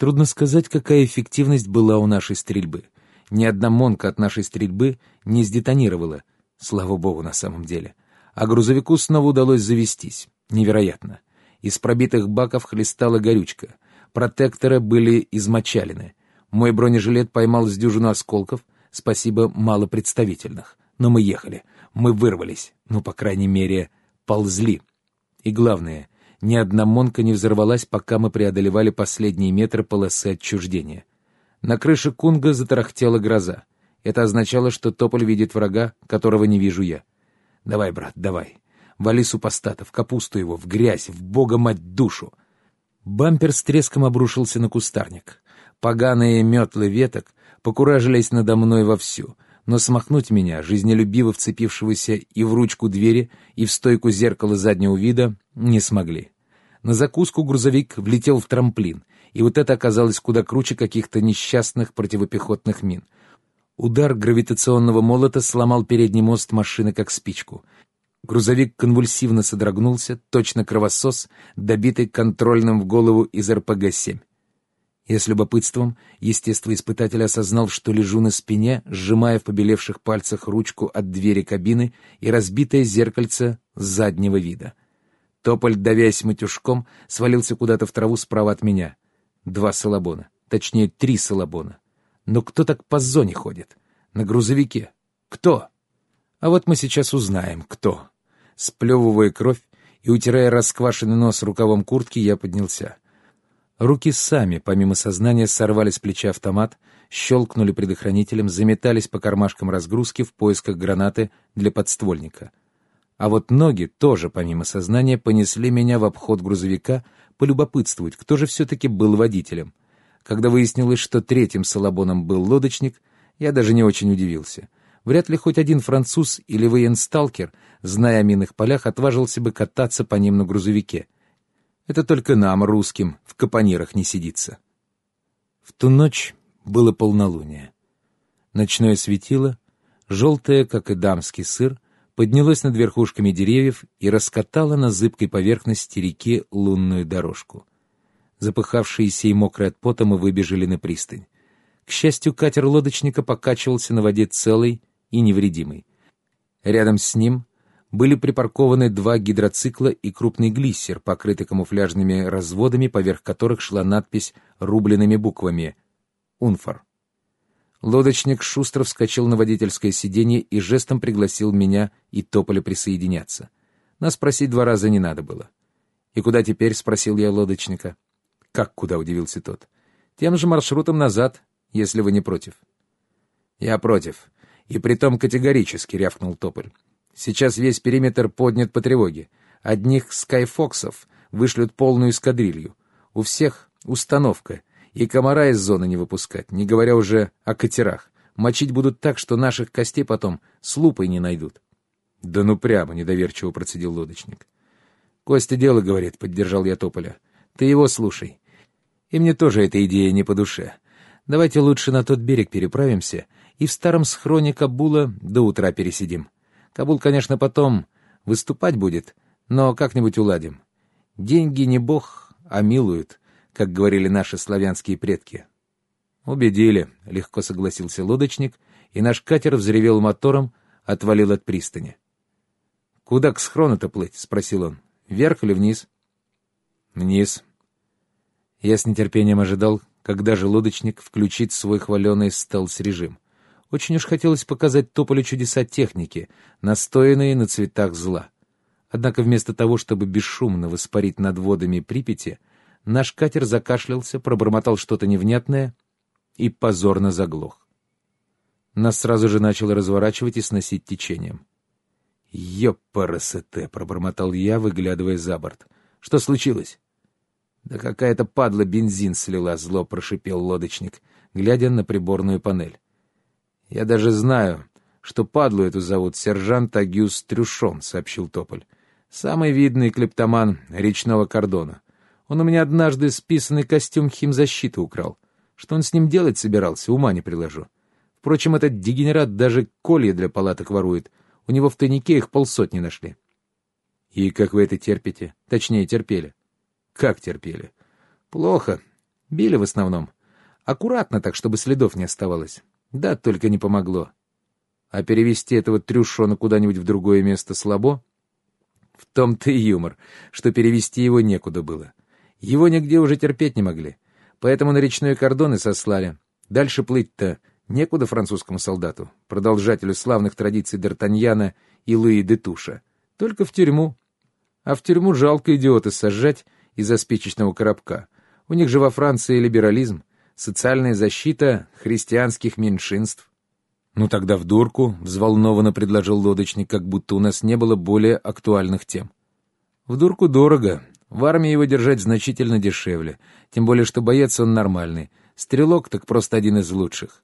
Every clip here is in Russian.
Трудно сказать, какая эффективность была у нашей стрельбы. Ни одна монка от нашей стрельбы не сдетонировала, слава богу, на самом деле. А грузовику снова удалось завестись. Невероятно. Из пробитых баков хлестала горючка. Протекторы были измочалены. Мой бронежилет поймал с дюжину осколков, спасибо малопредставительных. Но мы ехали, мы вырвались, ну, по крайней мере, ползли. И главное, ни одна монка не взорвалась, пока мы преодолевали последние метры полосы отчуждения. На крыше Кунга затарахтела гроза. Это означало, что Тополь видит врага, которого не вижу я. «Давай, брат, давай. Вали в капусту его, в грязь, в бога мать душу!» Бампер с треском обрушился на кустарник. Поганые метлы веток покуражились надо мной вовсю, но смахнуть меня, жизнелюбиво вцепившегося и в ручку двери, и в стойку зеркала заднего вида, не смогли. На закуску грузовик влетел в трамплин, и вот это оказалось куда круче каких-то несчастных противопехотных мин. Удар гравитационного молота сломал передний мост машины как спичку. Грузовик конвульсивно содрогнулся, точно кровосос, добитый контрольным в голову из РПГ-7. Я с любопытством естествоиспытатель осознал, что лежу на спине, сжимая в побелевших пальцах ручку от двери кабины и разбитое зеркальце заднего вида. Тополь, давясь матюшком, свалился куда-то в траву справа от меня. Два салабона. Точнее, три салабона. Но кто так по зоне ходит? На грузовике. Кто? А вот мы сейчас узнаем, кто. Сплевывая кровь и утирая расквашенный нос рукавом куртки, я поднялся. Руки сами, помимо сознания, сорвали с плеча автомат, щелкнули предохранителем, заметались по кармашкам разгрузки в поисках гранаты для подствольника. А вот ноги тоже, помимо сознания, понесли меня в обход грузовика полюбопытствовать, кто же все-таки был водителем. Когда выяснилось, что третьим салабоном был лодочник, я даже не очень удивился. Вряд ли хоть один француз или военсталкер, зная о минных полях, отважился бы кататься по ним на грузовике. Это только нам, русским, в капонирах не сидится. В ту ночь было полнолуние. Ночное светило, желтое, как и дамский сыр, поднялось над верхушками деревьев и раскатало на зыбкой поверхности реки лунную дорожку. Запыхавшиеся и мокрые от пота мы выбежали на пристань. К счастью, катер лодочника покачивался на воде целый и невредимый. Рядом с ним были припаркованы два гидроцикла и крупный глиссер, покрытый камуфляжными разводами, поверх которых шла надпись рубленными буквами «Унфор». Лодочник шустро вскочил на водительское сиденье и жестом пригласил меня и Тополя присоединяться. Нас спросить два раза не надо было. «И куда теперь?» — спросил я лодочника. «Как куда?» — удивился тот. «Тем же маршрутом назад, если вы не против». «Я против. И притом категорически», — рявкнул Тополь. «Сейчас весь периметр поднят по тревоге. Одних скайфоксов вышлют полную эскадрилью. У всех установка, и комара из зоны не выпускать, не говоря уже о катерах. Мочить будут так, что наших костей потом с лупой не найдут. — Да ну прямо, — недоверчиво процедил лодочник. — Костя дело, — говорит, — поддержал я Тополя. — Ты его слушай. И мне тоже эта идея не по душе. Давайте лучше на тот берег переправимся и в старом схроне Кабула до утра пересидим. Кабул, конечно, потом выступать будет, но как-нибудь уладим. Деньги не бог, а милуют как говорили наши славянские предки. «Убедили», — легко согласился лодочник, и наш катер взревел мотором, отвалил от пристани. «Куда к схрону-то плыть?» — спросил он. «Вверх или вниз?» «Вниз». Я с нетерпением ожидал, когда же лодочник включит свой хваленый стелс-режим. Очень уж хотелось показать Тополю чудеса техники, настоянные на цветах зла. Однако вместо того, чтобы бесшумно воспарить над водами Припяти, наш катер закашлялся, пробормотал что-то невнятное и позорно заглох. Нас сразу же начало разворачивать и сносить течением. «Ёпарасете!» — пробормотал я, выглядывая за борт. «Что случилось?» «Да какая-то падла бензин слила», — зло прошипел лодочник, глядя на приборную панель. «Я даже знаю, что падлу эту зовут сержант Агюс Трюшон», — сообщил Тополь. «Самый видный клептоман речного кордона. Он у меня однажды списанный костюм химзащиты украл. Что он с ним делать собирался, ума не приложу. Впрочем, этот дегенерат даже колья для палаток ворует. У него в тайнике их полсотни нашли. И как вы это терпите? Точнее, терпели. Как терпели? Плохо. Били в основном. Аккуратно так, чтобы следов не оставалось. Да, только не помогло. А перевести этого трюшона куда-нибудь в другое место слабо? В том-то и юмор, что перевести его некуда было. Его нигде уже терпеть не могли. Поэтому на речной кордон и сослали. Дальше плыть-то некуда французскому солдату, продолжателю славных традиций Д'Артаньяна и Луи де Туша. Только в тюрьму. А в тюрьму жалко идиоты сажать из-за спичечного коробка. У них же во Франции либерализм, социальная защита христианских меньшинств. «Ну тогда в дурку», — взволнованно предложил лодочник, как будто у нас не было более актуальных тем. «В дурку дорого. В армии его держать значительно дешевле. Тем более, что боец он нормальный. Стрелок так просто один из лучших».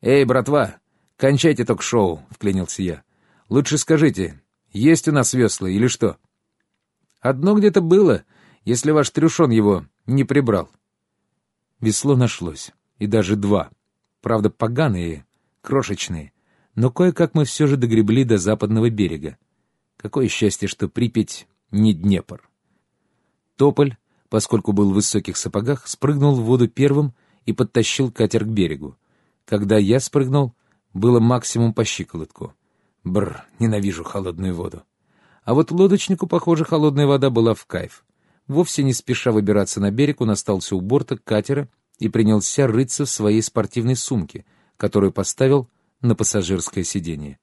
«Эй, братва, кончайте ток-шоу», — вклинился я. «Лучше скажите, есть у нас весла или что?» «Одно где-то было, если ваш трюшон его не прибрал». Весло нашлось, и даже два. Правда, поганые, крошечные, но кое-как мы все же догребли до западного берега. Какое счастье, что Припять не Днепр. Тополь, поскольку был в высоких сапогах, спрыгнул в воду первым и подтащил катер к берегу. Когда я спрыгнул, было максимум по щиколотку. Бр, ненавижу холодную воду. А вот лодочнику, похоже, холодная вода была в кайф. Вовсе не спеша выбираться на берег, он остался у борта катера и принялся рыться в своей спортивной сумке — которую поставил на пассажирское сиденье.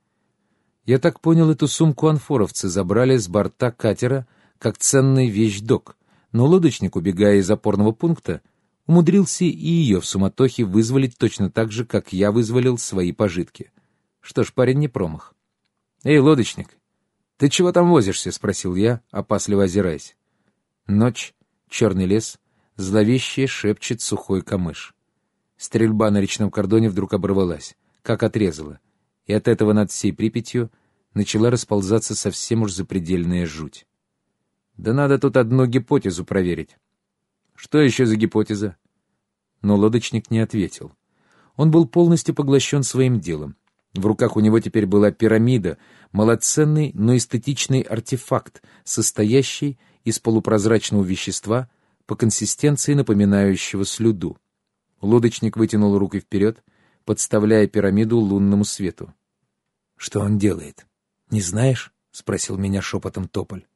Я так понял, эту сумку анфоровцы забрали с борта катера как ценный вещдок, но лодочник, убегая из опорного пункта, умудрился и ее в суматохе вызволить точно так же, как я вызволил свои пожитки. Что ж, парень не промах. «Эй, лодочник, ты чего там возишься?» — спросил я, опасливо озираясь. Ночь, черный лес, зловеще шепчет сухой камыш. Стрельба на речном кордоне вдруг оборвалась, как отрезала, и от этого над всей Припятью начала расползаться совсем уж запредельная жуть. Да надо тут одну гипотезу проверить. Что еще за гипотеза? Но лодочник не ответил. Он был полностью поглощен своим делом. В руках у него теперь была пирамида, малоценный, но эстетичный артефакт, состоящий из полупрозрачного вещества, по консистенции напоминающего слюду. Лодочник вытянул руки вперед, подставляя пирамиду лунному свету. «Что он делает? Не знаешь?» — спросил меня шепотом Тополь.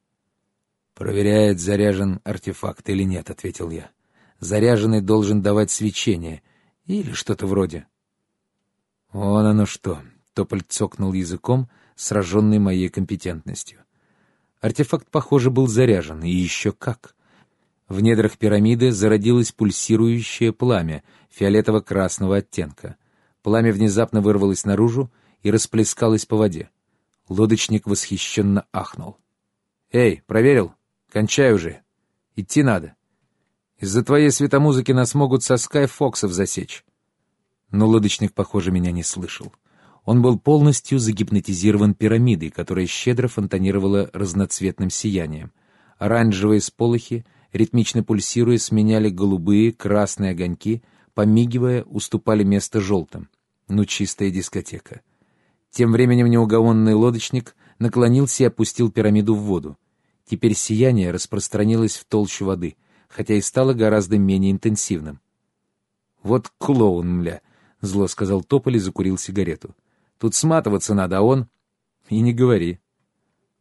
«Проверяет, заряжен артефакт или нет», — ответил я. «Заряженный должен давать свечение. Или что-то вроде». «Вон оно что!» — Тополь цокнул языком, сраженный моей компетентностью. Артефакт, похоже, был заряжен, и еще как. В недрах пирамиды зародилось пульсирующее пламя фиолетово-красного оттенка. Пламя внезапно вырвалось наружу и расплескалось по воде. Лодочник восхищенно ахнул. «Эй, проверил? Кончай уже. Идти надо. Из-за твоей светомузыки нас могут со Скайфоксов засечь». Но лодочник, похоже, меня не слышал. Он был полностью загипнотизирован пирамидой, которая щедро фонтанировала разноцветным сиянием. Оранжевые сполохи ритмично пульсируя, сменяли голубые, красные огоньки, помигивая, уступали место желтым. Ну, чистая дискотека. Тем временем неугомонный лодочник наклонился и опустил пирамиду в воду. Теперь сияние распространилось в толщу воды, хотя и стало гораздо менее интенсивным. «Вот клоун, мля!» — зло сказал Тополь и закурил сигарету. «Тут сматываться надо, а он...» «И не говори».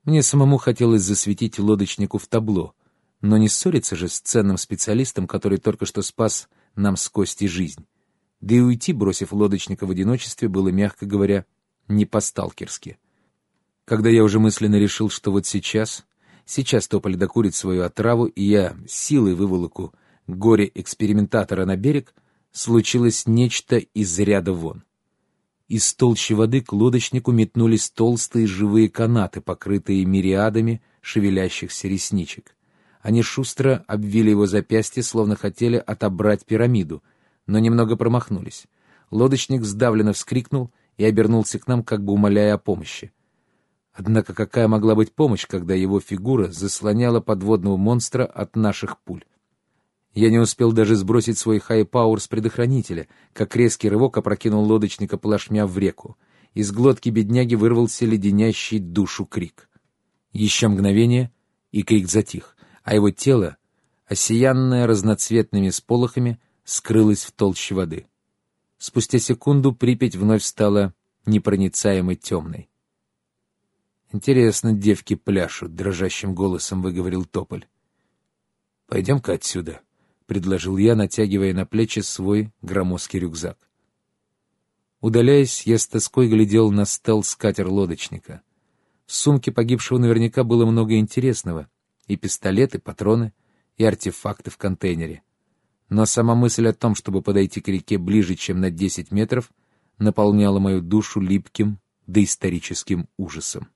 Мне самому хотелось засветить лодочнику в табло — но не ссориться же с ценным специалистом, который только что спас нам с Костей жизнь. Да и уйти, бросив лодочника в одиночестве, было, мягко говоря, не по-сталкерски. Когда я уже мысленно решил, что вот сейчас, сейчас Тополь докурит свою отраву, и я силой выволоку горе-экспериментатора на берег, случилось нечто из ряда вон. Из толщи воды к лодочнику метнулись толстые живые канаты, покрытые мириадами шевелящихся ресничек. Они шустро обвили его запястье, словно хотели отобрать пирамиду, но немного промахнулись. Лодочник сдавленно вскрикнул и обернулся к нам, как бы умоляя о помощи. Однако какая могла быть помощь, когда его фигура заслоняла подводного монстра от наших пуль? Я не успел даже сбросить свой хай-пауэр с предохранителя, как резкий рывок опрокинул лодочника плашмя в реку. Из глотки бедняги вырвался леденящий душу крик. Еще мгновение, и крик затих а его тело, осиянное разноцветными сполохами, скрылась в толще воды. Спустя секунду Припять вновь стала непроницаемой темной. «Интересно, девки пляшут», — дрожащим голосом выговорил Тополь. «Пойдем-ка отсюда», — предложил я, натягивая на плечи свой громоздкий рюкзак. Удаляясь, я с тоской глядел на стел скатер-лодочника. В сумке погибшего наверняка было много интересного. И пистолеты, патроны, и артефакты в контейнере. Но сама мысль о том, чтобы подойти к реке ближе, чем на десять метров, наполняла мою душу липким доисторическим ужасом.